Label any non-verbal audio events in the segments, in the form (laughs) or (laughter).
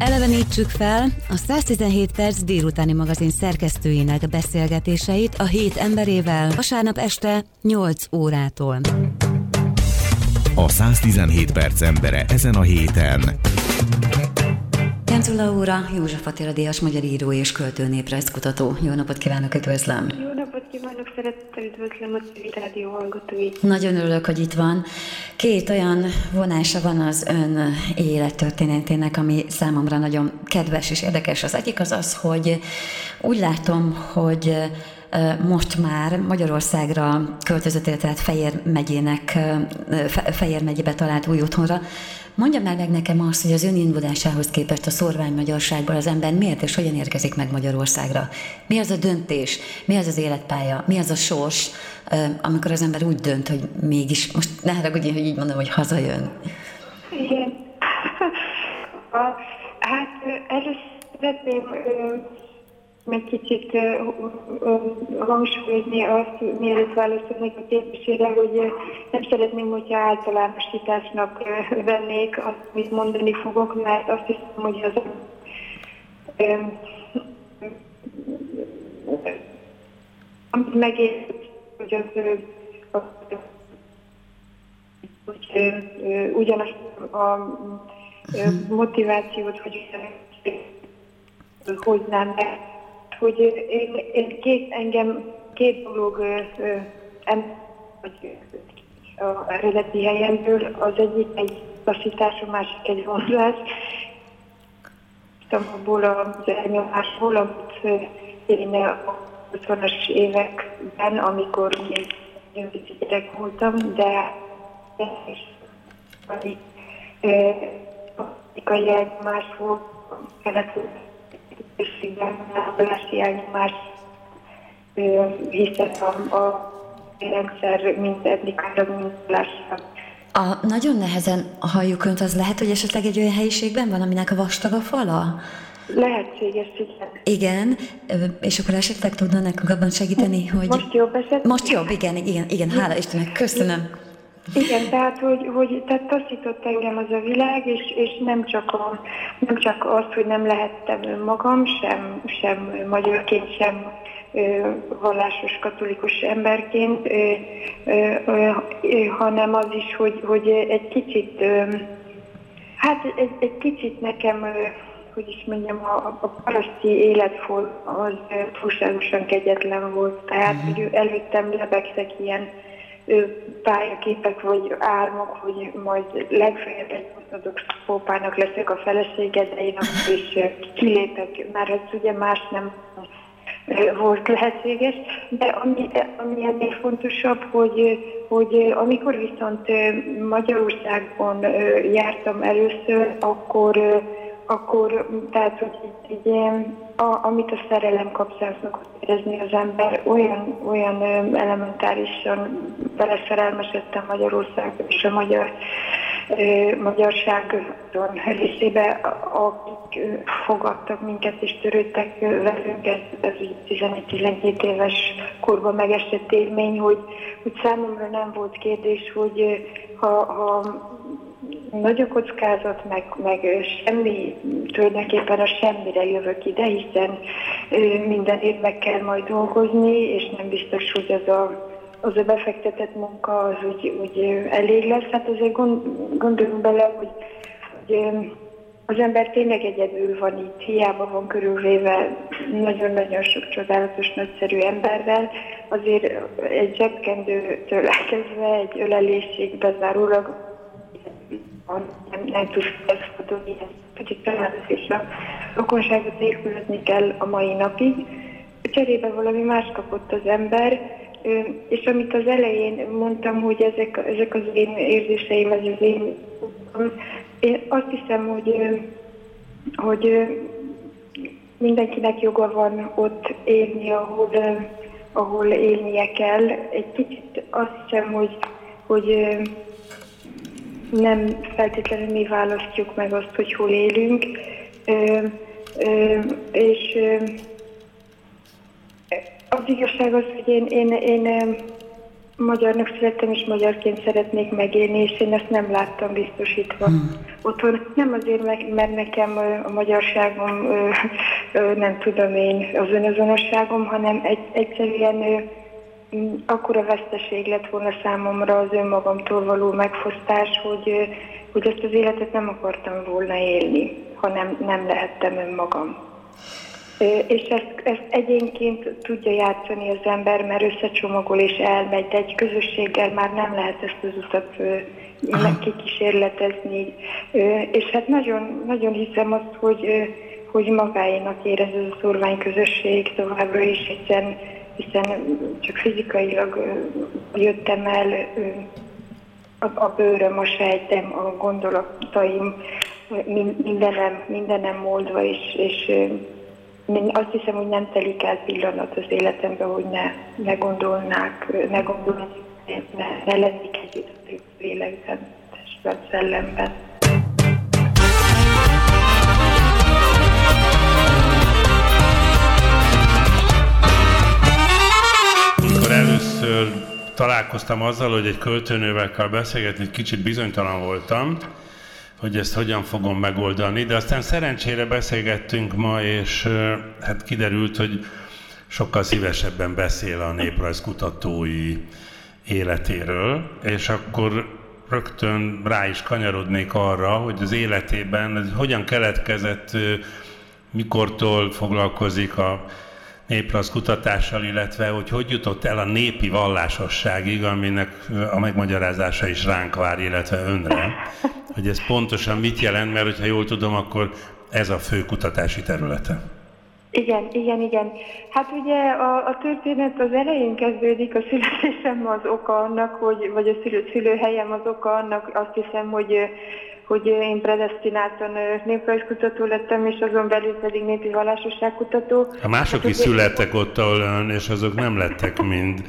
Elevenítsük fel a 117 perc délutáni magazin szerkesztőinek beszélgetéseit a hét emberével vasárnap este 8 órától. A 117 perc embere ezen a héten. Kencula úra, József Attila Díjas, magyar író és költő néprajzkutató. Jó napot kívánok, üdvözlöm! Jó napot kívánok, szeretettel üdvözlöm a civil rádió hallgatóit. Nagyon örülök, hogy itt van. Két olyan vonása van az ön élettörténetének, ami számomra nagyon kedves és érdekes. Az egyik az az, hogy úgy látom, hogy most már Magyarországra költözött, tehát Fejér megyének, Fejér megyébe talált új otthonra. Mondja már meg nekem azt, hogy az ön indulásához képest a szorvány magyarságból az ember miért és hogyan érkezik meg Magyarországra? Mi az a döntés? Mi az az életpálya? Mi az a sors, amikor az ember úgy dönt, hogy mégis, most ne haragudj, hogy így mondom, hogy hazajön? Igen. (laughs) A, hát először szeretném meg kicsit hangsúlyozni azt, mielőtt válaszolnék a kérdésére, hogy nem szeretném, hogyha általánosításnak vennék azt, amit mondani fogok, mert azt hiszem, hogy az amit megértett, hogy az, hogy ugyanazt a motivációt, hogy hoznám be hogy én, én két, engem két dolog em, a eredeti helyemből, az egyik egy lassítás, a másik egy vonzás. Abból az elnyomásból, amit én a 20-as években, amikor még gyerek voltam, de a elnyomás volt, kellett közösségben ápolási elnyomás, hiszen a, a rendszer mind etnikára, mind a nagyon nehezen halljuk önt, az lehet, hogy esetleg egy olyan helyiségben van, aminek a vastag a fala? Lehetséges, igen. Igen, és akkor esetleg tudna nekünk abban segíteni, hogy... Most jobb esetleg? Most jobb, igen, igen, igen, hála Istennek, köszönöm. Igen, tehát, hogy, hogy tehát taszított engem az a világ, és, és nem, csak a, nem csak az, hogy nem lehettem önmagam, sem, sem magyarként, sem ö, vallásos katolikus emberként, ö, ö, ö, hanem az is, hogy, hogy egy kicsit, ö, hát egy, egy kicsit nekem, ö, hogy is mondjam, a, a paraszti életform az túlságosan kegyetlen volt. Tehát, uh-huh. hogy előttem lebegtek ilyen pályaképek vagy álmok, hogy majd legfeljebb egy ortodox pópának leszek a felesége, de én akkor is kilépek, mert ez ugye más nem volt lehetséges, de ami, ami ennél fontosabb, hogy, hogy amikor viszont Magyarországon jártam először, akkor akkor tehát, hogy így, így a, amit a szerelem kapcsán szokott érezni az ember, olyan, olyan elementárisan beleszerelmesedtem Magyarországba és a magyar, ö, magyarságon részébe, akik fogadtak minket és törődtek velünk, ez, ez 11-12 éves korban megesett élmény, hogy, hogy számomra nem volt kérdés, hogy ha, ha nagy a kockázat, meg, meg semmi, tulajdonképpen a semmire jövök ide, hiszen minden évben kell majd dolgozni, és nem biztos, hogy az a, az a befektetett munka az úgy, úgy elég lesz. Hát azért gond, gondoljunk bele, hogy, hogy az ember tényleg egyedül van itt, hiába van körülvéve nagyon-nagyon sok csodálatos, nagyszerű emberrel, azért egy zsebkendőtől elkezdve egy ölelésig bezárólag nem, nem tud elfogadni, hogy a családot és a rokonságot nélkülözni kell a mai napig. Cserébe valami más kapott az ember, és amit az elején mondtam, hogy ezek, ezek az én érzéseim, ez az én, én azt hiszem, hogy, hogy mindenkinek joga van ott élni, ahol, ahol élnie kell. Egy kicsit azt hiszem, hogy, hogy nem feltétlenül mi választjuk meg azt, hogy hol élünk, ö, ö, és ö, az igazság az, hogy én, én, én magyarnak születtem, és magyarként szeretnék megélni, és én ezt nem láttam biztosítva hmm. otthon. Nem azért, mert nekem a magyarságom, nem tudom én, az önazonosságom, hanem egy, egyszerűen akkora veszteség lett volna számomra az önmagamtól való megfosztás, hogy, hogy ezt az életet nem akartam volna élni, hanem nem lehettem önmagam. És ezt, ezt egyénként tudja játszani az ember, mert összecsomagol és elmegy, de egy közösséggel már nem lehet ezt az utat meg kikísérletezni. És hát nagyon, nagyon hiszem azt, hogy, hogy magáénak érez ez a szorvány közösség továbbra is, hiszen, hiszen csak fizikailag jöttem el, a, a bőröm, a sejtem, a gondolataim, mindenem, mindenem moldva, és, és azt hiszem, hogy nem telik el pillanat az életemben, hogy ne, ne gondolnák, ne gondolnák, ne, ne lennék együtt a lélekben, testben, szellemben. Amikor először találkoztam azzal, hogy egy költőnővel kell beszélgetni, kicsit bizonytalan voltam, hogy ezt hogyan fogom megoldani, de aztán szerencsére beszélgettünk ma, és hát kiderült, hogy sokkal szívesebben beszél a néprajzkutatói életéről, és akkor rögtön rá is kanyarodnék arra, hogy az életében ez hogyan keletkezett, mikortól foglalkozik a néprasz kutatással, illetve hogy hogy jutott el a népi vallásosságig, aminek a megmagyarázása is ránk vár, illetve önre, (laughs) hogy ez pontosan mit jelent, mert hogyha jól tudom, akkor ez a fő kutatási területe. Igen, igen, igen. Hát ugye a, a történet az elején kezdődik, a születésem az oka annak, hogy, vagy a szülő, szülőhelyem az oka annak, azt hiszem, hogy hogy én predestináltan néprajzkutató lettem, és azon belül pedig népi vallásosságkutató. A mások hát, is születtek ott, ahol ön, és azok nem lettek mind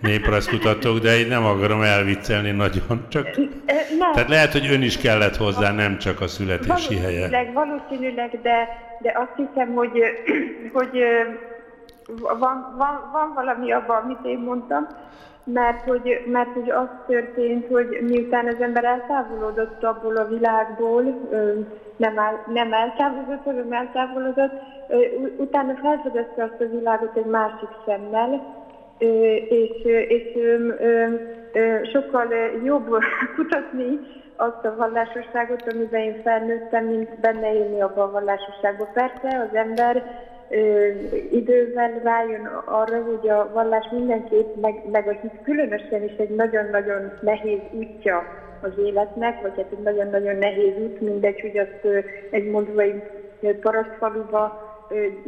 néprajzkutatók, de én nem akarom elviccelni nagyon, csak... Nem. Tehát lehet, hogy ön is kellett hozzá, nem csak a születési valószínűleg, helye. Valószínűleg, de, de azt hiszem, hogy, hogy van, van, van valami abban, amit én mondtam, mert hogy, mert hogy az történt, hogy miután az ember eltávolodott abból a világból, nem, el, nem eltávolodott, hanem eltávolodott, utána felfedezte azt a világot egy másik szemmel, és, és sokkal jobb (laughs) kutatni azt a vallásosságot, amiben én felnőttem, mint benne élni abban a vallásosságban. Persze az ember idővel rájön arra, hogy a vallás mindenképp, meg, meg a hit különösen is egy nagyon-nagyon nehéz útja az életnek, vagy hát egy nagyon-nagyon nehéz út, mindegy, hogy azt egy mondvai parasztfaluba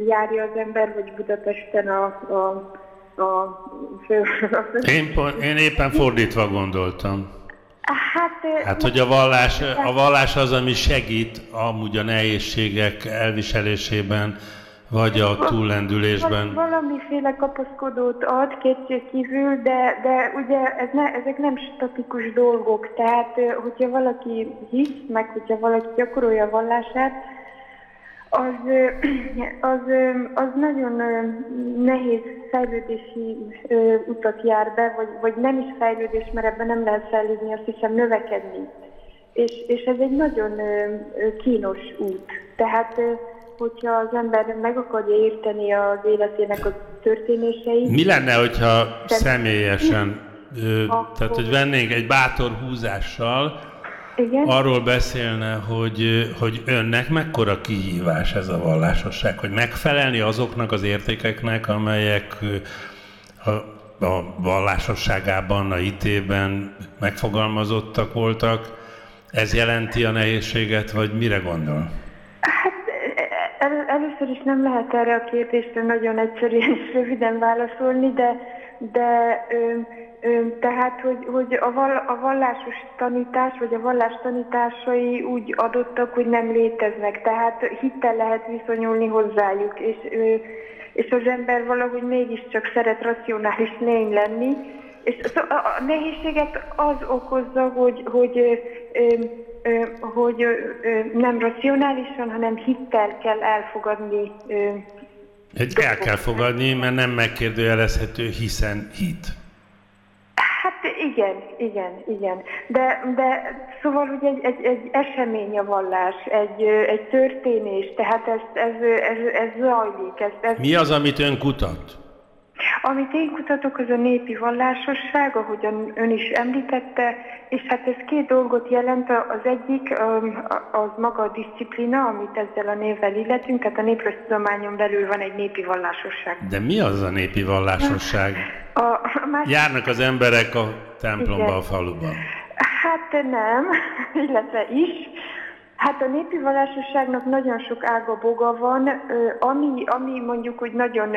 járja az ember, vagy Budapesten a, a, a fő... (laughs) Én, én éppen fordítva gondoltam. Hát, hát, hogy a vallás, a vallás az, ami segít amúgy a nehézségek elviselésében, vagy a túllendülésben? Valamiféle kapaszkodót ad kétség kívül, de, de ugye ez ne, ezek nem statikus dolgok. Tehát, hogyha valaki hisz, meg hogyha valaki gyakorolja a vallását, az, (clears throat) az, az nagyon nehéz fejlődési utat jár be, vagy, vagy nem is fejlődés, mert ebben nem lehet fejlődni, azt hiszem növekedni. És, és ez egy nagyon kínos út. Tehát hogyha az ember meg akarja érteni az életének a történéseit. Mi lenne, hogyha de... személyesen, ö, tehát hogy vennénk egy bátor húzással, igen? arról beszélne, hogy, hogy önnek mekkora kihívás ez a vallásosság, hogy megfelelni azoknak az értékeknek, amelyek a, a vallásosságában, a hitében megfogalmazottak voltak. Ez jelenti a nehézséget, vagy mire gondol? El, először is nem lehet erre a kérdésre nagyon egyszerűen és (laughs) röviden válaszolni, de, de ö, ö, tehát, hogy, hogy a, val, a vallásos tanítás, vagy a vallás tanításai úgy adottak, hogy nem léteznek, tehát hittel lehet viszonyulni hozzájuk, és, ö, és az ember valahogy mégiscsak szeret racionális lény lenni, és a nehézséget az okozza, hogy, hogy hogy nem racionálisan, hanem hittel kell elfogadni. Egy el kell fogadni, mert nem megkérdőjelezhető, hiszen hit. Hát igen, igen, igen. De, de szóval ugye egy, egy, egy esemény a vallás, egy, egy történés, tehát ez, ez, ez, ez zajlik. Ez, ez... Mi az, amit ön kutat? Amit én kutatok, az a népi vallásosság, ahogyan ön is említette, és hát ez két dolgot jelent. Az egyik az maga a disziplina, amit ezzel a névvel illetünk, tehát a néprajztudományon belül van egy népi vallásosság. De mi az a népi vallásosság? A, a más... Járnak az emberek a templomba, Igen. a faluba. Hát nem, (laughs) illetve is. Hát a népi vallásosságnak nagyon sok ága boga van, ami, ami mondjuk, hogy nagyon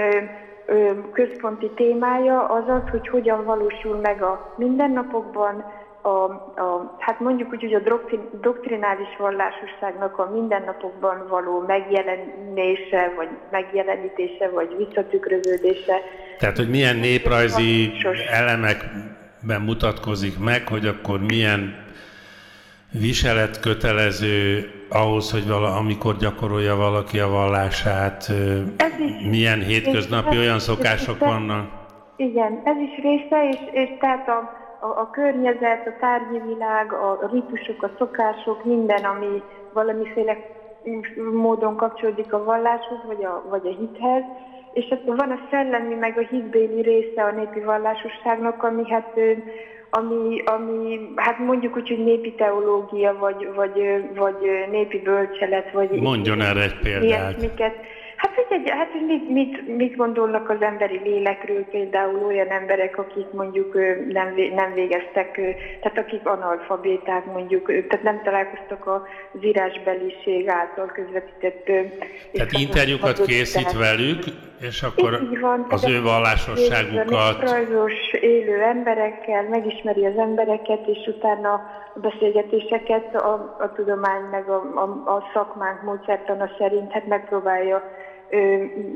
központi témája az az, hogy hogyan valósul meg a mindennapokban, a, a, hát mondjuk úgy, hogy a doktrin, doktrinális vallásosságnak a mindennapokban való megjelenése, vagy megjelenítése, vagy visszatükröződése. Tehát, hogy milyen néprajzi elemekben mutatkozik meg, hogy akkor milyen viselet kötelező ahhoz, hogy vala, amikor gyakorolja valaki a vallását, ez is, milyen hétköznapi olyan szokások része, vannak? Igen, ez is része, és, és tehát a, a, a környezet, a tárgyi világ, a ritusok, a szokások, minden, ami valamiféle módon kapcsolódik a valláshoz, vagy a, vagy a hithez, és akkor van a szellemi, meg a hitbéli része a népi vallásosságnak, ami hát ami, ami hát mondjuk úgy, hogy népi teológia, vagy, vagy, vagy népi bölcselet, vagy... Mondjon erre egy példát. Ilyesmiket. Hát, hogy, egy, hát, hogy mit, mit, mit gondolnak az emberi lélekről például olyan emberek, akik mondjuk nem, nem végeztek, tehát akik analfabéták mondjuk, tehát nem találkoztak az írásbeliség által közvetített... Tehát interjúkat készít velük, és akkor van, az ő vallásosságukat... Rajzos, élő emberekkel, megismeri az embereket, és utána a beszélgetéseket a, a tudomány meg a, a, a szakmánk módszertana szerint hát megpróbálja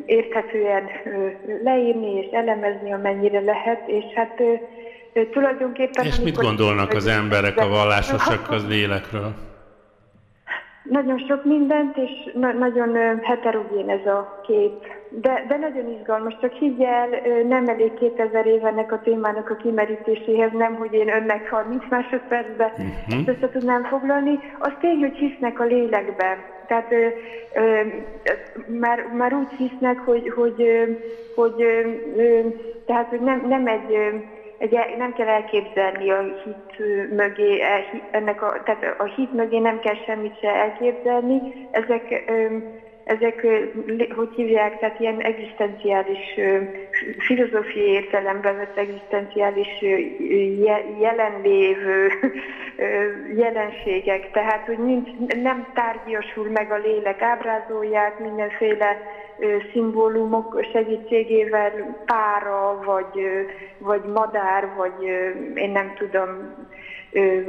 érthetően leírni és elemezni, amennyire lehet, és hát tulajdonképpen... És mit gondolnak az emberek a vallásosak az lélekről? Nagyon sok mindent, és na- nagyon heterogén ez a kép. De, de nagyon izgalmas, csak higgyel, nem elég 2000 évenek a témának a kimerítéséhez, nem, hogy én önnek 30 másodpercben uh-huh. össze tudnám foglalni. Az tény, hogy hisznek a lélekben. Tehát ö, ö, már, már úgy hisznek, hogy, hogy, hogy, ö, tehát, hogy nem, nem egy egy, nem kell elképzelni a hit mögé, e, ennek a, tehát a hit mögé nem kell semmit se elképzelni. Ezek, ezek hogy hívják, tehát ilyen egzisztenciális, filozófiai értelemben vett egzisztenciális jelenlévő jelenségek, tehát hogy nincs, nem tárgyasul meg a lélek, ábrázolják mindenféle szimbólumok segítségével pára, vagy, vagy madár, vagy én nem tudom,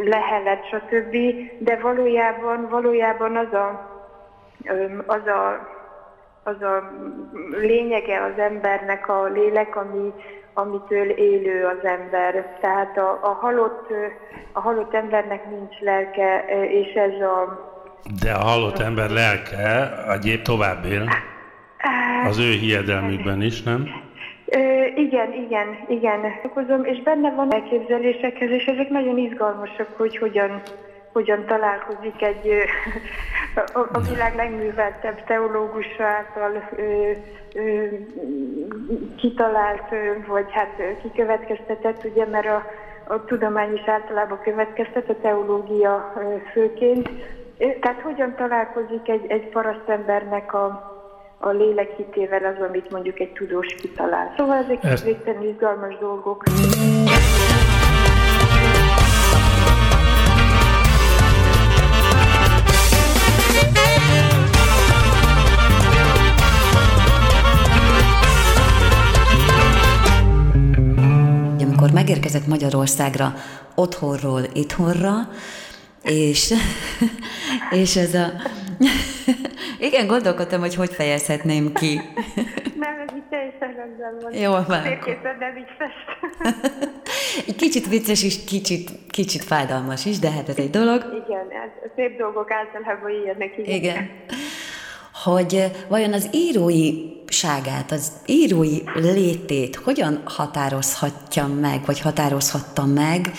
lehelet, stb. De valójában, valójában az a, az a, az a lényege az embernek a lélek, ami, amitől élő az ember. Tehát a, a, halott, a halott embernek nincs lelke, és ez a... De a halott ember lelke egyéb tovább él. Az ő hiedelmükben is, nem? Ö, igen, igen, igen. Okozom, és benne van elképzelésekhez, és ezek nagyon izgalmasak, hogy hogyan, hogyan találkozik egy a, világ legműveltebb teológus által ö, ö, kitalált, vagy hát kikövetkeztetett, ugye, mert a, a tudomány is általában következtet, a teológia főként. Tehát hogyan találkozik egy, egy parasztembernek a, a lélek hitével az, amit mondjuk egy tudós kitalál. Szóval ezek végtelen izgalmas dolgok. Amikor megérkezett Magyarországra otthonról itthonra, és, (laughs) és ez a (laughs) igen, gondolkodtam, hogy hogy fejezhetném ki. Nem, ez így teljesen rendben van. Jó, van. nem így Egy (laughs) kicsit vicces és kicsit, kicsit fájdalmas is, de hát ez egy dolog. Igen, ez, szép dolgok általában ilyenek. Igen. Igen. Hogy vajon az írói ságát, az írói létét hogyan határozhatja meg, vagy határozhatta meg?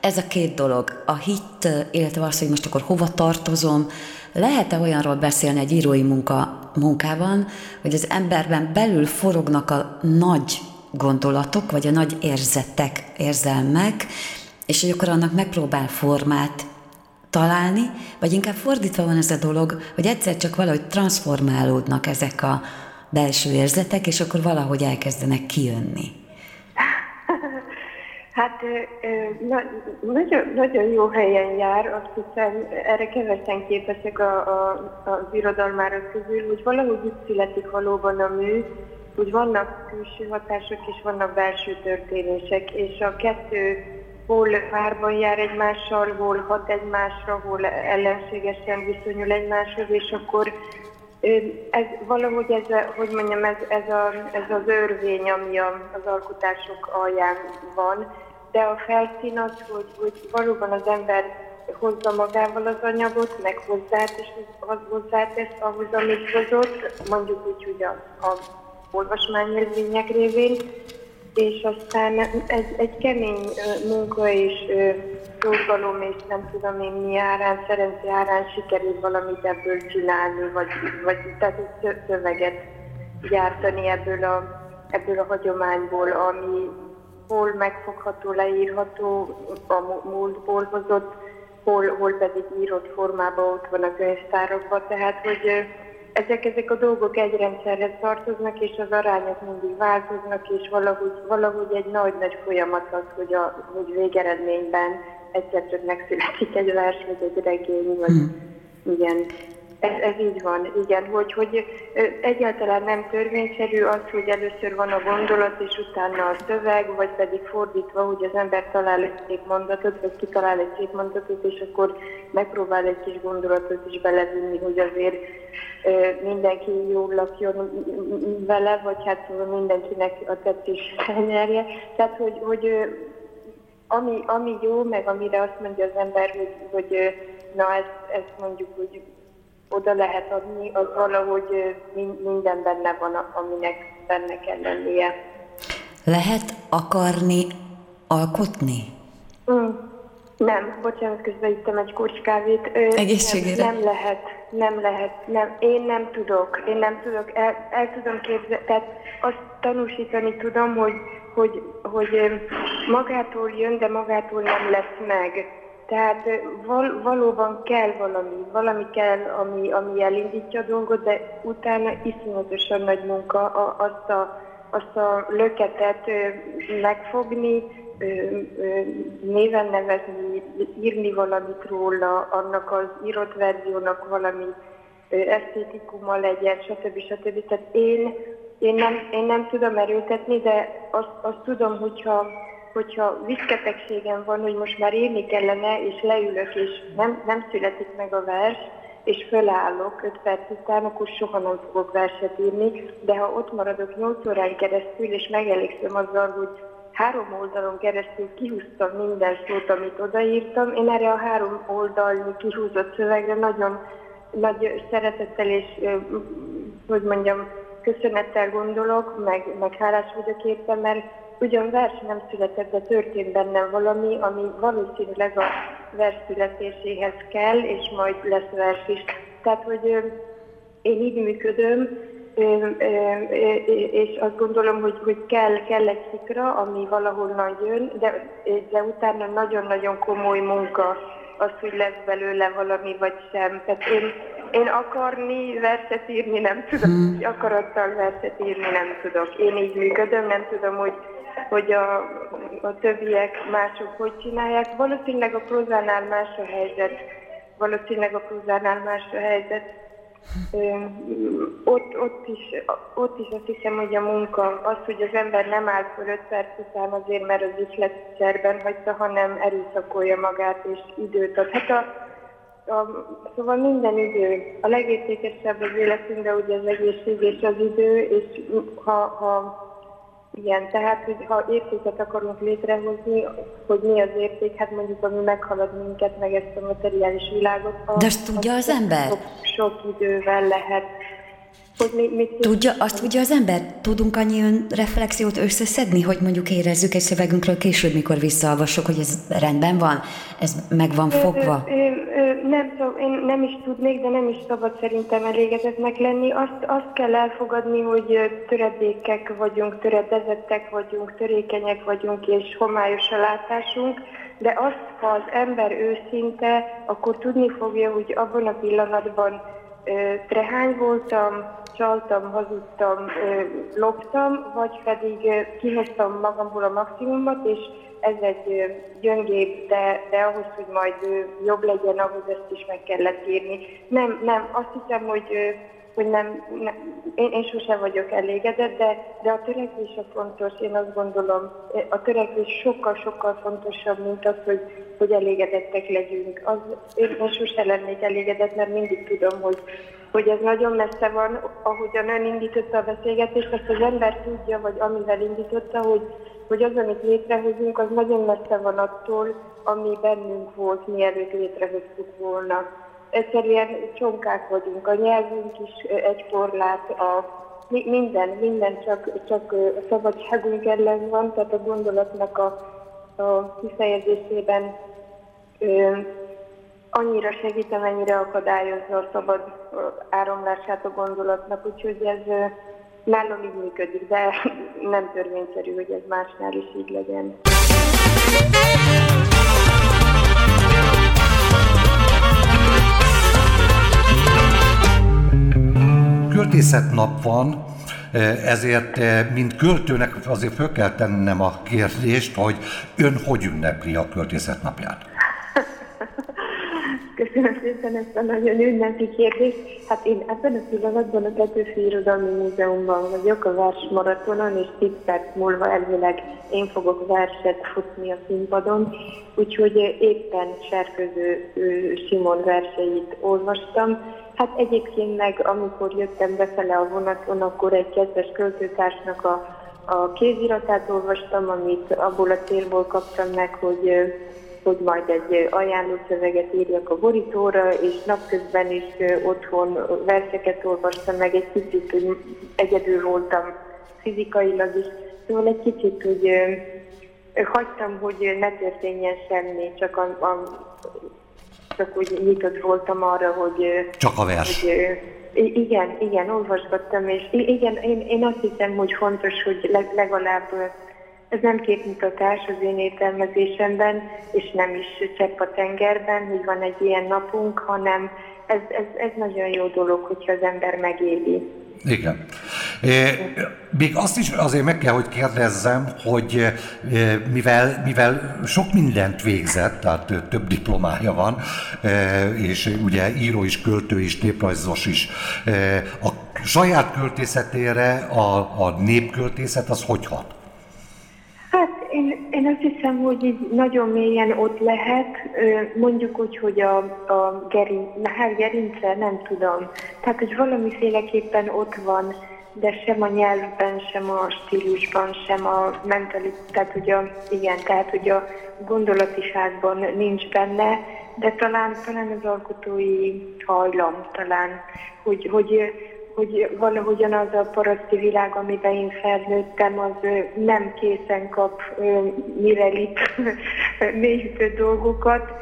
Ez a két dolog, a hit, illetve az, hogy most akkor hova tartozom, lehet-e olyanról beszélni egy írói munka, munkában, hogy az emberben belül forognak a nagy gondolatok, vagy a nagy érzetek, érzelmek, és hogy akkor annak megpróbál formát találni, vagy inkább fordítva van ez a dolog, hogy egyszer csak valahogy transformálódnak ezek a belső érzetek, és akkor valahogy elkezdenek kijönni. (laughs) Hát na, nagyon, nagyon jó helyen jár, azt hiszem, erre kevesen képesek a, a, a irodalmárok közül, hogy valahogy úgy születik valóban a mű, hogy vannak külső hatások és vannak belső történések, és a kettő hol párban jár egymással, hol hat egymásra, hol ellenségesen viszonyul egymáshoz, és akkor ez valahogy ez, hogy mondjam, ez, ez, a, ez az örvény, ami a, az alkotások alján van, de a felszín az, hogy, hogy valóban az ember hozza magával az anyagot, meg hozzátesz, az hozzátesz ahhoz, amit hozott, mondjuk úgy, hogy a, a olvasmányélmények révén, és aztán egy, egy kemény munka és szorgalom, és nem tudom én mi árán, szerencsé árán sikerült valamit ebből csinálni, vagy, vagy tehát egy szöveget gyártani ebből a, ebből a hagyományból, ami hol megfogható, leírható, a múltból hozott, hol, hol pedig írott formában ott van a könyvtárokban. Tehát, hogy ezek, ezek a dolgok egy rendszerhez tartoznak, és az arányok mindig változnak, és valahogy, valahogy egy nagy-nagy folyamat az, hogy, a, hogy végeredményben egyszer csak megszületik egy vers, vagy egy regény, vagy hmm. igen. Ez, ez így van, igen, hogy, hogy egyáltalán nem törvényszerű az, hogy először van a gondolat, és utána a szöveg, vagy pedig fordítva, hogy az ember talál egy szép mondatot, vagy kitalál egy szép mondatot, és akkor megpróbál egy kis gondolatot is belevinni, hogy azért mindenki jól lakjon vele, vagy hát mindenkinek a tetszés nyerje. Tehát, hogy, hogy ami, ami jó, meg amire azt mondja az ember, hogy, hogy na ezt, ezt mondjuk hogy oda lehet adni, az valahogy minden benne van, aminek benne kell lennie. Lehet akarni alkotni? Mm. Nem, bocsánat, közben ittem egy kurcskávét. Egészségére? Nem, nem lehet, nem lehet. Nem. Én nem tudok, én nem tudok, el, el tudom képzelni, tehát azt tanúsítani tudom, hogy, hogy, hogy magától jön, de magától nem lesz meg. Tehát val, valóban kell valami, valami kell, ami, ami elindítja a dolgot, de utána iszonyatosan nagy munka a, azt, a, azt a löketet megfogni, néven nevezni, írni valamit róla, annak az írott verziónak valami esztétikuma legyen, stb. stb. Tehát én, én, nem, én nem tudom erőltetni, de azt, azt tudom, hogyha hogyha viszketegségem van, hogy most már írni kellene, és leülök, és nem, nem születik meg a vers, és fölállok 5 perc után, akkor soha nem fogok verset írni, de ha ott maradok 8 órán keresztül, és megelégszem azzal, hogy három oldalon keresztül kihúztam minden szót, amit odaírtam, én erre a három oldalnyi kihúzott szövegre nagyon nagy szeretettel és, hogy mondjam, köszönettel gondolok, meg, meg hálás vagyok érte, mert Ugyan vers nem született, de történt bennem valami, ami valószínűleg a vers születéséhez kell, és majd lesz vers is. Tehát, hogy én így működöm, és azt gondolom, hogy, hogy kell, kell egy szikra, ami valahol jön, de, de utána nagyon-nagyon komoly munka az, hogy lesz belőle valami vagy sem. Tehát én, én akarni verset írni nem tudom, hmm. akarattal verset írni nem tudok. Én így működöm, nem tudom, hogy hogy a, a többiek mások hogy csinálják. Valószínűleg a prózánál más a helyzet. Valószínűleg a prózánál más a helyzet. Ott, ott, is, ott is azt hiszem, hogy a munka, az, hogy az ember nem áll fel 5 perc után azért, mert az üzletszerben hagyta, hanem erőszakolja magát és időt ad. Hát a, a, szóval minden idő. A legértékesebb az életünkben ugye az egészség és az idő, és ha, ha igen, tehát, hogy ha értéket akarunk létrehozni, hogy mi az érték, hát mondjuk, ami meghalad minket, meg ezt a materiális világot. De ezt tudja az ember? Sok, sok idővel lehet. Hogy mi, mit Tudja, azt tudja az ember? Tudunk annyi önreflexiót összeszedni, hogy mondjuk érezzük egy szövegünkről később, mikor visszaalvassuk, hogy ez rendben van? Ez meg van fogva? Ö, ö, ö, nem, szó, én nem is tudnék, de nem is szabad szerintem elégedetnek lenni. Azt, azt kell elfogadni, hogy töredékek vagyunk, töredezettek vagyunk, törékenyek vagyunk, és homályos a látásunk, de azt, ha az ember őszinte, akkor tudni fogja, hogy abban a pillanatban trehány voltam, csaltam, hazudtam, loptam, vagy pedig kihoztam magamból a maximumot, és ez egy gyöngébb, de, de ahhoz, hogy majd jobb legyen, ahhoz ezt is meg kellett írni. Nem, nem, azt hiszem, hogy hogy nem, nem én, én sosem vagyok elégedett, de, de a törekvés a fontos, én azt gondolom, a törekvés sokkal-sokkal fontosabb, mint az, hogy, hogy elégedettek legyünk. Az, én, én sosem lennék elégedett, mert mindig tudom, hogy, hogy ez nagyon messze van, ahogyan ön indította a beszélgetést, azt az ember tudja, vagy amivel indította, hogy, hogy az, amit létrehozunk, az nagyon messze van attól, ami bennünk volt, mielőtt létrehoztuk volna egyszerűen csonkák vagyunk, a nyelvünk is egy korlát, a minden, minden csak, csak a szabadságunk ellen van, tehát a gondolatnak a, a kifejezésében annyira segít, amennyire akadályozza a szabad áramlását a gondolatnak, úgyhogy ez nálam így működik, de (laughs) nem törvényszerű, hogy ez másnál is így legyen. költészetnap van, ezért mint költőnek azért föl kell tennem a kérdést, hogy ön hogy ünnepli a költészetnapját? Köszönöm szépen ezt a nagyon ünnepi kérdést. Hát én ebben a pillanatban a Petőfi Irodalmi Múzeumban vagyok, a vers maratonon, és 10 perc múlva elvileg én fogok verset futni a színpadon, úgyhogy éppen Serköző Simon verseit olvastam, Hát egyébként meg, amikor jöttem befele a vonaton, akkor egy kedves költőtársnak a, a kéziratát olvastam, amit abból a célból kaptam meg, hogy, hogy majd egy ajánlószöveget írjak a borítóra, és napközben is otthon verseket olvastam meg, egy kicsit, hogy egyedül voltam fizikailag is, szóval egy kicsit, hogy hagytam, hogy ne történjen semmi, csak a, a csak úgy nyitott voltam arra, hogy... Csak a vers. Hogy, igen, igen, olvasgattam, és igen, én, én azt hiszem, hogy fontos, hogy legalább ez nem képmutatás az én értelmezésemben, és nem is csepp a tengerben, hogy van egy ilyen napunk, hanem ez, ez, ez nagyon jó dolog, hogyha az ember megéli. Igen. Még azt is azért meg kell, hogy kérdezzem, hogy mivel, mivel sok mindent végzett, tehát több diplomája van, és ugye író is, költő is, néprajzos is, a saját költészetére a, a népköltészet az hogy hat? Hiszem, hogy így nagyon mélyen ott lehet, mondjuk úgy, hogy a, a gerin, hát gerince, nem tudom. Tehát, hogy valamiféleképpen ott van, de sem a nyelvben, sem a stílusban, sem a mentalitás, tehát hogy a, igen, tehát hogy a gondolatiságban nincs benne, de talán, talán az alkotói hajlam, talán, hogy, hogy hogy valahogyan az a paraszti világ, amiben én felnőttem, az nem készen kap mirelit (laughs) mélyítő dolgokat,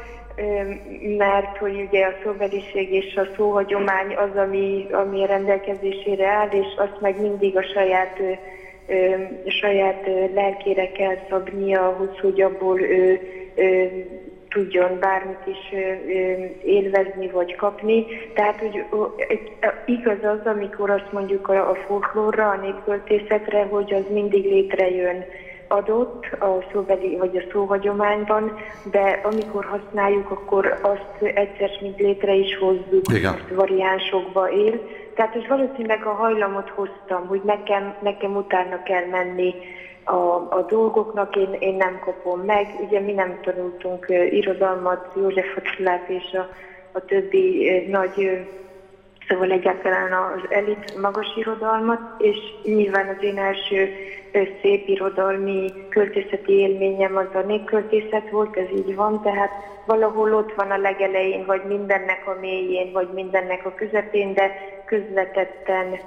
mert hogy ugye a szóbeliség és a szóhagyomány az, ami, ami rendelkezésére áll, és azt meg mindig a saját saját lelkére kell szabnia ahhoz, hogy abból tudjon bármit is élvezni vagy kapni. Tehát, hogy igaz az, amikor azt mondjuk a folklórra, a népköltészetre, hogy az mindig létrejön adott a szóbeli vagy a szóhagyományban, de amikor használjuk, akkor azt egyszer mint létre is hozzuk, Igen. azt variánsokba él. Tehát, hogy valószínűleg a hajlamot hoztam, hogy nekem, nekem utána kell menni a, a dolgoknak, én, én nem kapom meg. Ugye mi nem tanultunk irodalmat, József Attilát és a, a többi nagy, szóval egyáltalán az elit magas irodalmat, és nyilván az én első szép irodalmi költészeti élményem az a népköltészet volt, ez így van, tehát valahol ott van a legelején, vagy mindennek a mélyén, vagy mindennek a közepén, de közvetetten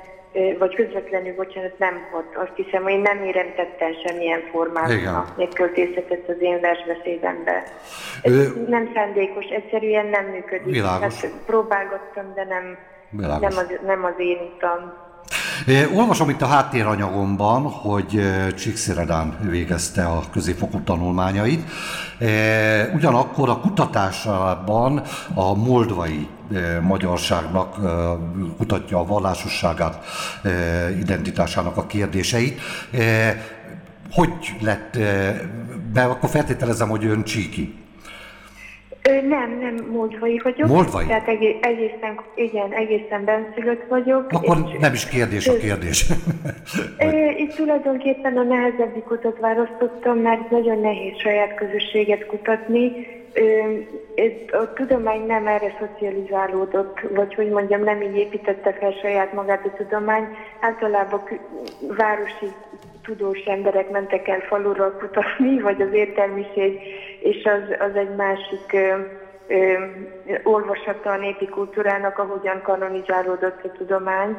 vagy közvetlenül, bocsánat, nem hat. Azt hiszem, hogy én nem éremtettem semmilyen formában a népköltészetet az én versbeszédembe. Ez Ő... nem szándékos, egyszerűen nem működik. Világos. Hát próbálgattam, de nem, nem, az, nem az én utam. Olvasom itt a háttéranyagomban, hogy Csíksziredán végezte a középfokú tanulmányait. Ugyanakkor a kutatásában a moldvai magyarságnak kutatja a vallásosságát, identitásának a kérdéseit. Hogy lett, be, akkor feltételezem, hogy ön csíki. Nem, nem moldvai vagyok. Moldvai? Tehát egészen, igen, egészen benszülött vagyok. Akkor és nem is kérdés a kérdés. (laughs) Itt tulajdonképpen a nehezebbik utat választottam, mert nagyon nehéz saját közösséget kutatni. A tudomány nem erre szocializálódott, vagy hogy mondjam, nem így építette fel saját magát a tudomány. Általában városi tudós emberek mentek el faluról kutatni, vagy az értelmiség, és az, az egy másik ö, olvasata a népi kultúrának, ahogyan kanonizálódott a tudomány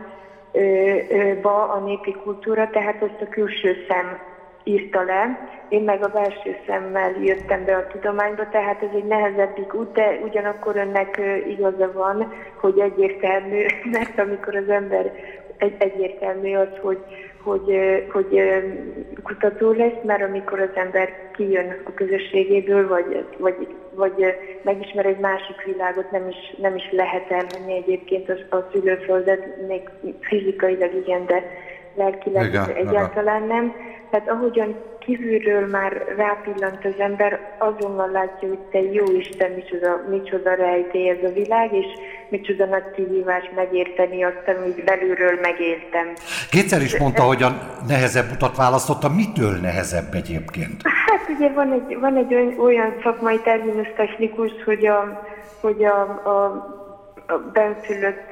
ba a népi kultúra, tehát ezt a külső szem írta le, én meg a belső szemmel jöttem be a tudományba, tehát ez egy nehezebbik út, de ugyanakkor önnek igaza van, hogy egyértelmű, (laughs) mert amikor az ember egy, egyértelmű az, hogy, hogy, hogy kutató lesz, mert amikor az ember kijön a közösségéből, vagy, vagy, vagy megismer egy másik világot, nem is, nem is lehet elmenni egyébként a, a szülőföldet, még fizikailag igen, de lelkileg igen, egyáltalán nem. Tehát ahogyan kívülről már rápillant az ember, azonnal látja, hogy te jó Isten, micsoda, micsoda rejtély ez a világ, és micsoda nagy kihívás megérteni azt, amit belülről megéltem. Kétszer is mondta, hogy a nehezebb utat választotta. Mitől nehezebb egyébként? Hát ugye van egy, van egy olyan szakmai terminus technikus, hogy a, hogy a, a, a benszülött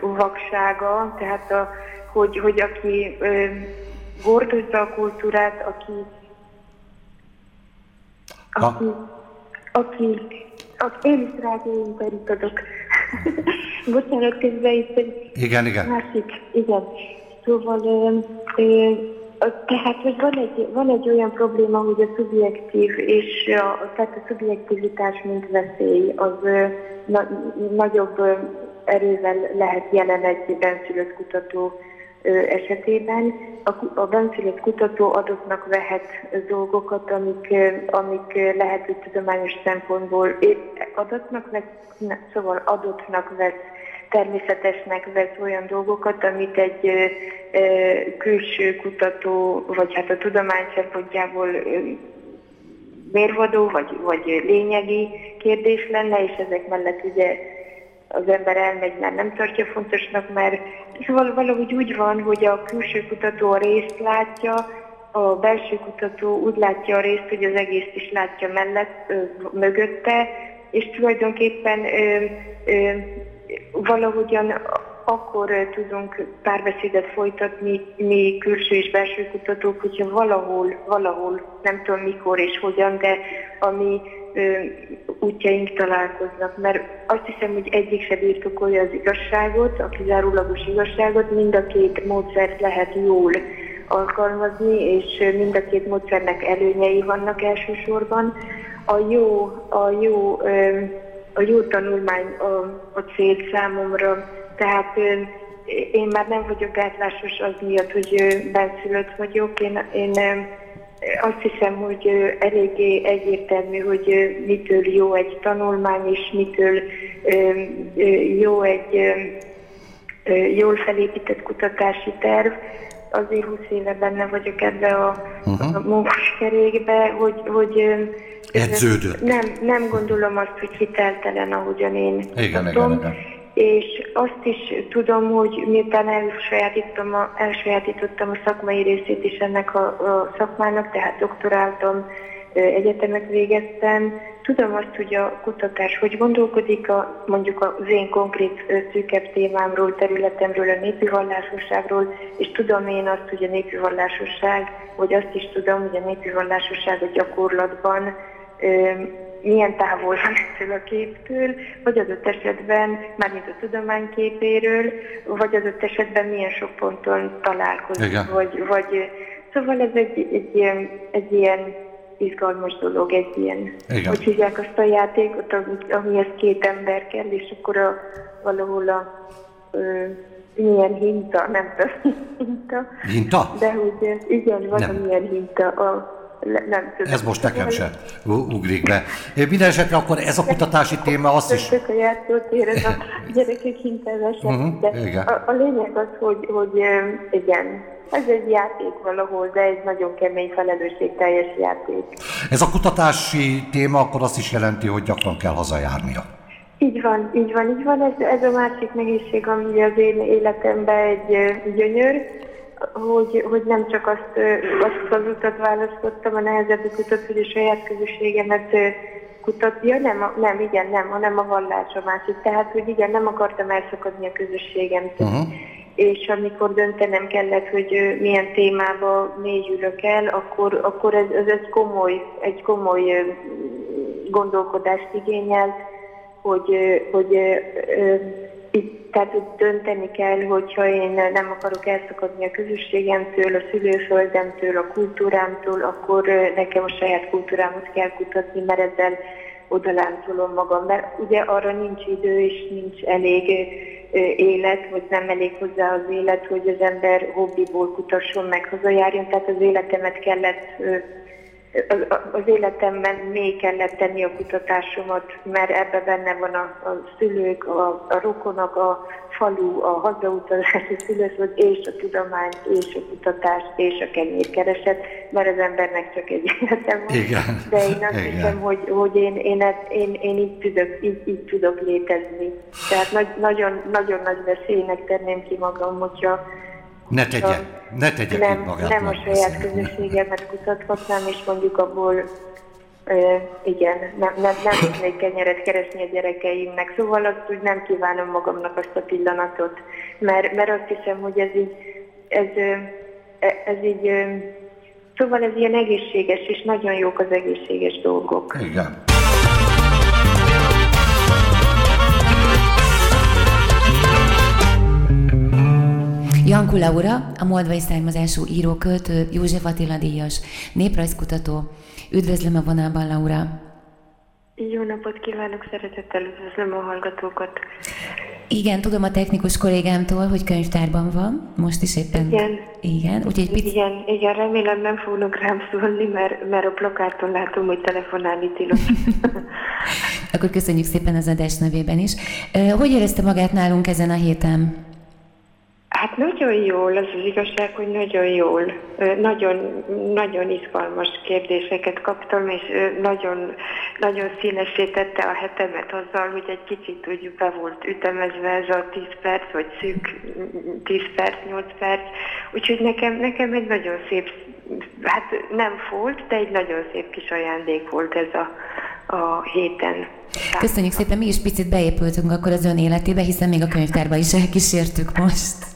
vaksága, tehát a, hogy, hogy aki hordozza a kultúrát, aki, aki, aki, aki én is rádió interjút adok. (laughs) Bocsánat, közben itt egy igen, igen. másik, igen. Szóval, tehát hogy van egy, van egy olyan probléma, hogy a szubjektív és a, tehát a szubjektivitás, mint veszély, az na, nagyobb erővel lehet jelen egy benszülött kutató esetében. A benszülött kutató adottnak vehet dolgokat, amik, amik lehet, hogy tudományos szempontból adottnak vesz, szóval adottnak vesz, természetesnek vesz olyan dolgokat, amit egy külső kutató, vagy hát a tudomány szempontjából mérvadó, vagy, vagy lényegi kérdés lenne, és ezek mellett ugye az ember elmegy, mert nem tartja fontosnak, mert szóval valahogy úgy van, hogy a külső kutató a részt látja, a belső kutató úgy látja a részt, hogy az egész is látja mellett, ö, mögötte, és tulajdonképpen ö, ö, valahogyan akkor tudunk párbeszédet folytatni mi külső és belső kutatók, hogyha valahol, valahol, nem tudom mikor és hogyan, de a mi útjaink találkoznak, mert azt hiszem, hogy egyik se birtokolja az igazságot, a kizárólagos igazságot, mind a két módszert lehet jól alkalmazni, és mind a két módszernek előnyei vannak elsősorban. A jó, a jó, a jó tanulmány a, a cél számomra, tehát én már nem vagyok gátlásos az miatt, hogy benszülött vagyok. Én, én azt hiszem, hogy eléggé egyértelmű, hogy mitől jó egy tanulmány, és mitől jó egy jól felépített kutatási terv. Azért 20 éve benne vagyok ebbe a, uh-huh. a munkaskerékbe, hogy, hogy Edződött. Nem, nem gondolom azt, hogy hiteltelen, ahogyan én igen, igen, igen és azt is tudom, hogy miután elsajátítottam a, elsajátítottam a szakmai részét is ennek a, a szakmának, tehát doktoráltam, egyetemet végeztem, tudom azt, hogy a kutatás hogy gondolkodik, a, mondjuk az én konkrét szűkebb témámról, területemről, a népi vallásosságról, és tudom én azt, hogy a népi vallásosság, vagy azt is tudom, hogy a népi vallásosság a gyakorlatban milyen távol van ettől a képtől, vagy adott esetben, mármint a tudomány képéről, vagy adott esetben milyen sok ponton találkozik, Igen. vagy, vagy szóval ez egy, egy, ilyen, egy ilyen izgalmas dolog, egy ilyen, Igen. hogy hívják azt a játékot, ami- amihez két ember kell, és akkor a, valahol a ö, milyen hinta, nem tudom, (laughs) hinta, Hinta? de hogy igen, valamilyen hinta, a, nem tudom. Ez most nekem se u- ugrik be. Minden esetre akkor ez a kutatási téma azt is... Tök a játszótér, ez a gyerekek hintázását, Mhm, de igen. a, a lényeg az, hogy, hogy igen, ez egy játék valahol, de egy nagyon kemény felelősségteljes játék. Ez a kutatási téma akkor azt is jelenti, hogy gyakran kell hazajárnia. Így van, így van, így van. Ez, ez a másik nehézség, ami az én életemben egy gyönyör, hogy, hogy nem csak azt, azt az utat választottam, a nehezebb utat, hogy a saját közösségemet kutatja, nem, nem, igen, nem, hanem a vallás a másik. Tehát, hogy igen, nem akartam elszakadni a közösségemtől. Uh-huh. És amikor döntenem kellett, hogy milyen témába mélyülök el, akkor, akkor ez, ez egy komoly, egy komoly gondolkodást igényelt, hogy, hogy ö, itt, tehát hogy dönteni kell, hogyha én nem akarok elszakadni a közösségemtől, a szülőföldemtől, a kultúrámtól, akkor nekem a saját kultúrámat kell kutatni, mert ezzel odaláncolom magam. Mert ugye arra nincs idő és nincs elég élet, vagy nem elég hozzá az élet, hogy az ember hobbiból kutasson meg, hazajárjon. Tehát az életemet kellett az, az életemben még kellett tenni a kutatásomat, mert ebbe benne van a, a szülők, a, a rokonok, a falu, a hazautazás, a szülőföld, és a tudomány, és a kutatás, és a kenyérkereset, mert az embernek csak egy élete van. Igen. De én azt Igen. hiszem, hogy, hogy én, én, én, én így, tudok, így, így tudok létezni. Tehát nagy, nagyon, nagyon nagy veszélynek tenném ki magam, hogyha Ne tegye, ne tegye nem, magát. nem a saját közösségemet kutathatnám, és mondjuk abból ö, igen, nem, nem, nem tudnék kenyeret keresni a gyerekeimnek. Szóval azt úgy nem kívánom magamnak azt a pillanatot, mert, mert azt hiszem, hogy ez így, ez, e- ez így, szóval ez ilyen egészséges, és nagyon jók az egészséges dolgok. Igen. Janku Laura, a moldvai származású író, költő, József Attila díjas, néprajzkutató. Üdvözlöm a vonalban, Laura. Jó napot kívánok, szeretettel üdvözlöm a hallgatókat. Igen, tudom a technikus kollégámtól, hogy könyvtárban van, most is éppen. Igen. Igen, úgyhogy pici... Igen, igen, remélem nem fognak rám szólni, mert, mert a plakáton látom, hogy telefonálni tilos. (laughs) (laughs) Akkor köszönjük szépen az adás nevében is. Hogy érezte magát nálunk ezen a héten? Nagyon jól, az az igazság, hogy nagyon jól. Nagyon, nagyon izgalmas kérdéseket kaptam, és nagyon, nagyon színesítette a hetemet azzal, hogy egy kicsit úgy be volt ütemezve ez a 10 perc, vagy szűk mm, 10 perc, 8 perc. Úgyhogy nekem, nekem egy nagyon szép, hát nem volt, de egy nagyon szép kis ajándék volt ez a, a héten. Köszönjük szépen, mi is picit beépültünk akkor az ön életébe, hiszen még a könyvtárba is elkísértük most.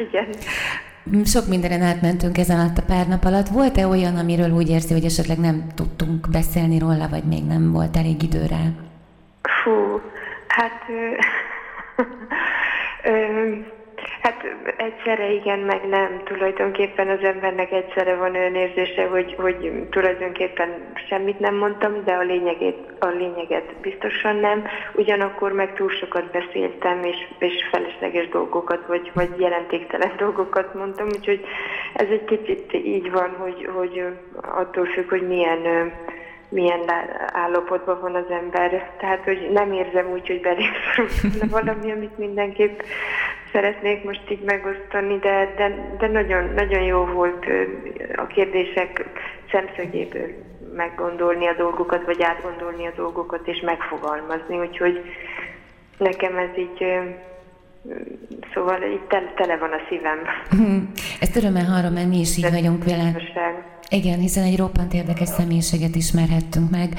Igen. Sok mindenen átmentünk ezen alatt a pár nap alatt. Volt-e olyan, amiről úgy érzi, hogy esetleg nem tudtunk beszélni róla, vagy még nem volt elég idő rá? Fú, hát, ö, (laughs) ö, hát egyszerre igen, meg nem. Tulajdonképpen az embernek egyszerre van olyan érzése, hogy, hogy tulajdonképpen semmit nem mondtam, de a lényegét, a lényeget biztosan nem. Ugyanakkor meg túl sokat beszéltem, és, és felesleges dolgokat, vagy, vagy jelentéktelen dolgokat mondtam, úgyhogy ez egy kicsit így van, hogy, hogy attól függ, hogy milyen milyen állapotban van az ember. Tehát, hogy nem érzem úgy, hogy belém szorult (laughs) valami, amit mindenképp szeretnék most így megosztani, de, de, de nagyon, nagyon jó volt a kérdések szemszögéből meggondolni a dolgokat, vagy átgondolni a dolgokat, és megfogalmazni. Úgyhogy nekem ez így, szóval tel- tele van a szívem. Ezt örömmel hallom, mert mi is így vagyunk vele. Igen, hiszen egy roppant érdekes személyiséget ismerhettünk meg.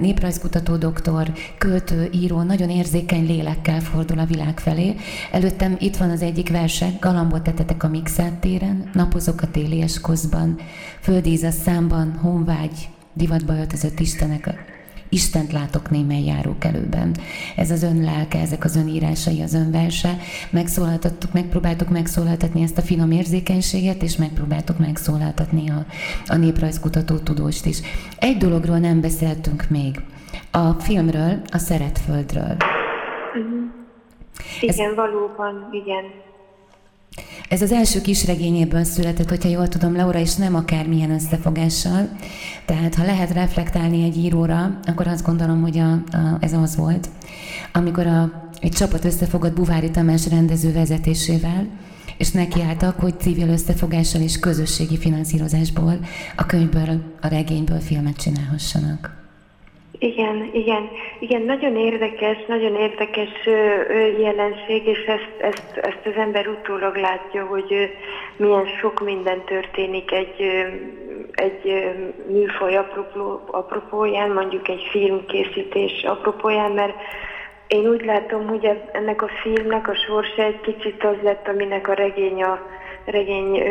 Néprajzkutató doktor, költő, író, nagyon érzékeny lélekkel fordul a világ felé. Előttem itt van az egyik verse, galambot tetetek a Mixát téren, napozok a téli eskozban, földíz a számban, honvágy, divatba öltözött istenek, Istent látok némely járókelőben. Ez az ön lelke, ezek az ön írásai, az ön verse. Megszólaltattuk, megpróbáltuk megszólaltatni ezt a finom érzékenységet, és megpróbáltuk megszólaltatni a, a néprajzkutató tudóst is. Egy dologról nem beszéltünk még. A filmről, a Szeretföldről. Uh-huh. Igen, Ez... valóban, igen. Ez az első kis regényéből született, hogyha jól tudom, Laura, és nem akármilyen összefogással. Tehát ha lehet reflektálni egy íróra, akkor azt gondolom, hogy a, a, ez az volt. Amikor a, egy csapat összefogott Buvári Tamás rendező vezetésével, és nekiálltak, hogy civil összefogással és közösségi finanszírozásból a könyvből, a regényből filmet csinálhassanak. Igen, igen, igen, nagyon érdekes, nagyon érdekes jelenség, és ezt, ezt, ezt az ember utólag látja, hogy milyen sok minden történik egy, egy műfaj apropó, apropóján, mondjuk egy filmkészítés apropóján, mert én úgy látom, hogy ennek a filmnek a sorsa egy kicsit az lett, aminek a regény a regény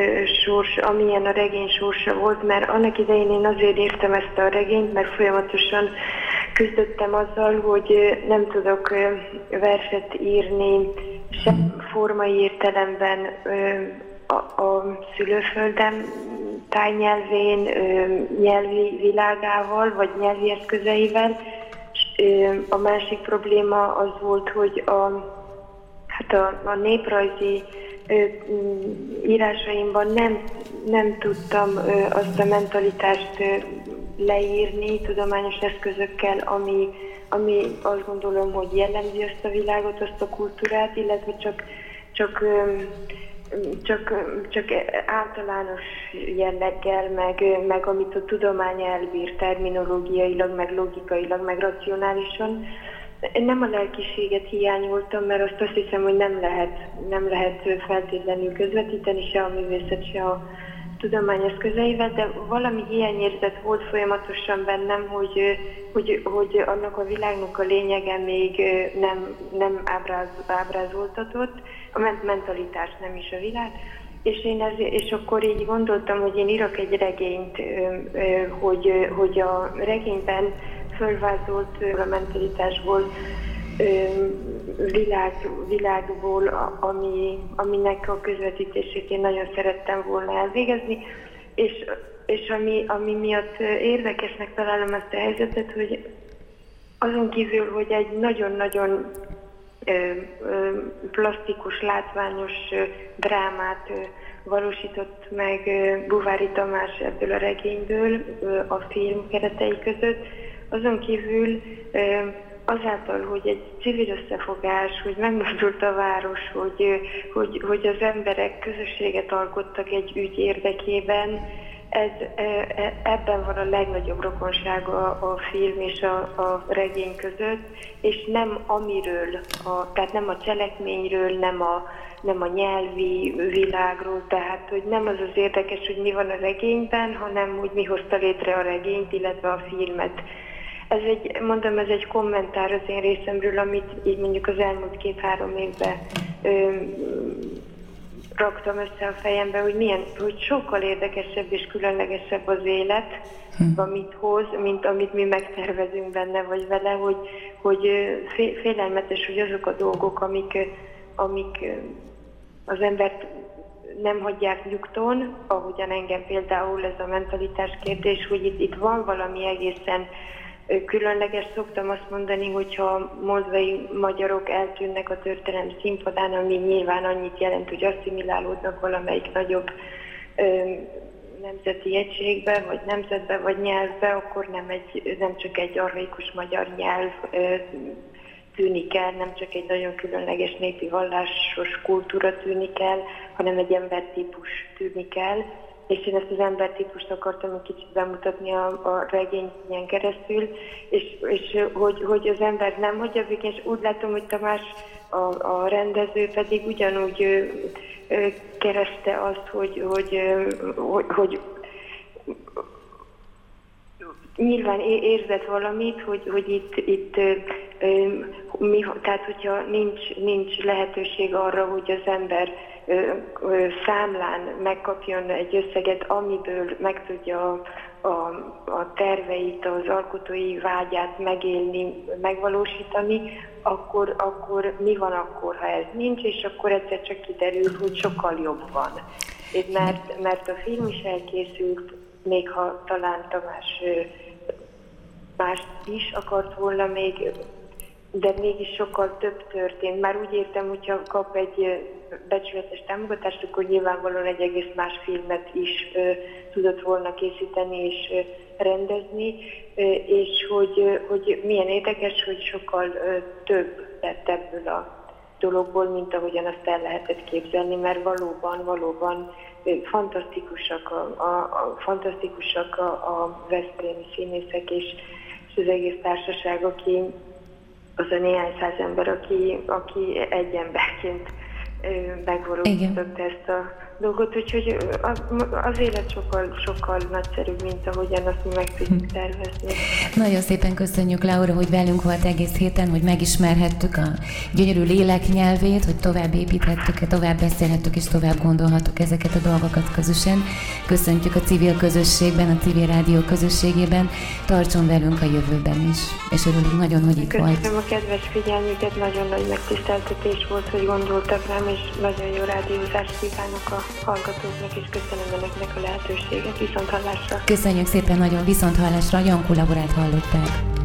sors, amilyen a regény sorsa volt, mert annak idején én azért írtam ezt a regényt, mert folyamatosan küzdöttem azzal, hogy nem tudok verset írni sem formai értelemben a, a szülőföldem tájnyelvén, nyelvi világával, vagy nyelvi eszközeivel. A másik probléma az volt, hogy a, hát a, a néprajzi írásaimban nem, nem tudtam azt a mentalitást leírni tudományos eszközökkel, ami, ami azt gondolom, hogy jellemzi azt a világot, azt a kultúrát, illetve csak, csak, csak, csak általános jelleggel, meg, meg amit a tudomány elbír terminológiailag, meg logikailag, meg racionálisan. Nem a lelkiséget hiányoltam, mert azt azt hiszem, hogy nem lehet, nem lehet feltétlenül közvetíteni se a művészet, se a, tudományeszközeivel, de valami hiányérzet volt folyamatosan bennem, hogy, hogy, hogy annak a világnak a lényege még nem, nem ábráz, ábrázoltatott, a mentalitás nem is a világ, és én ez, és akkor így gondoltam, hogy én írok egy regényt, hogy, hogy a regényben fölvázolt a mentalitásból világ, világból, ami, aminek a közvetítését én nagyon szerettem volna elvégezni, és, és ami, ami miatt érdekesnek találom ezt a helyzetet, hogy azon kívül, hogy egy nagyon-nagyon plastikus, látványos drámát valósított meg Buvári Tamás ebből a regényből a film keretei között. Azon kívül azáltal, hogy egy civil összefogás, hogy megmozdult a város, hogy, hogy, hogy az emberek közösséget alkottak egy ügy érdekében, ez, e, ebben van a legnagyobb rokonsága a film és a, a regény között, és nem amiről, a, tehát nem a cselekményről, nem a, nem a nyelvi világról, tehát hogy nem az az érdekes, hogy mi van a regényben, hanem hogy mi hozta létre a regényt, illetve a filmet. Ez egy, mondom, ez egy kommentár az én részemről, amit így mondjuk az elmúlt két-három évben ö, raktam össze a fejembe, hogy milyen, hogy sokkal érdekesebb és különlegesebb az élet, hm. amit hoz, mint amit mi megtervezünk benne vagy vele, hogy, hogy félelmetes, hogy azok a dolgok, amik, amik az embert nem hagyják nyugton, ahogyan engem például ez a mentalitás kérdés, hogy itt, itt van valami egészen Különleges szoktam azt mondani, hogyha moldvai magyarok eltűnnek a történelem színpadán, ami nyilván annyit jelent, hogy asszimilálódnak valamelyik nagyobb nemzeti egységbe, vagy nemzetbe, vagy nyelvbe, akkor nem, egy, nem csak egy arhaikus magyar nyelv tűnik el, nem csak egy nagyon különleges népi vallásos kultúra tűnik el, hanem egy embertípus tűnik el és én ezt az embertípust akartam egy kicsit bemutatni a, a regényen keresztül, és, és hogy, hogy az ember nem hagyja végén, és úgy látom, hogy Tamás a, a rendező pedig ugyanúgy ö, ö, kereste azt, hogy, hogy, hogy, hogy nyilván érzett valamit, hogy, hogy itt, itt mi, tehát hogyha nincs, nincs lehetőség arra, hogy az ember számlán megkapjon egy összeget, amiből meg tudja a, a, terveit, az alkotói vágyát megélni, megvalósítani, akkor, akkor mi van akkor, ha ez nincs, és akkor egyszer csak kiderül, hogy sokkal jobb van. Mert, mert a film is elkészült, még ha talán Tamás más is akart volna még, de mégis sokkal több történt. Már úgy értem, hogyha kap egy becsületes támogatást, akkor nyilvánvalóan egy egész más filmet is tudott volna készíteni és rendezni, és hogy, hogy milyen érdekes, hogy sokkal több lett ebből a dologból, mint ahogyan azt el lehetett képzelni, mert valóban, valóban fantasztikusak a, a, a, fantasztikusak a, a Veszprémi színészek, és és az egész társaság, aki az a néhány száz ember, aki, aki egy emberként megvalósította ezt a dolgot, úgyhogy az, élet sokkal, sokkal nagyszerűbb, mint ahogyan azt mi meg tudjuk tervezni. Nagyon szépen köszönjük Laura, hogy velünk volt egész héten, hogy megismerhettük a gyönyörű lélek nyelvét, hogy tovább építhettük, tovább beszélhettük és tovább gondolhattuk ezeket a dolgokat közösen. Köszöntjük a civil közösségben, a civil rádió közösségében, tartson velünk a jövőben is, és örülünk nagyon, hogy itt Köszönöm volt. Köszönöm a kedves figyelmüket, nagyon nagy megtiszteltetés volt, hogy gondoltak rám, és nagyon jó rádiózást kívánok a hallgatóknak, és köszönöm önöknek a lehetőséget. Viszont hallásra! Köszönjük szépen nagyon viszont hallásra, Jankó Laborát hallották.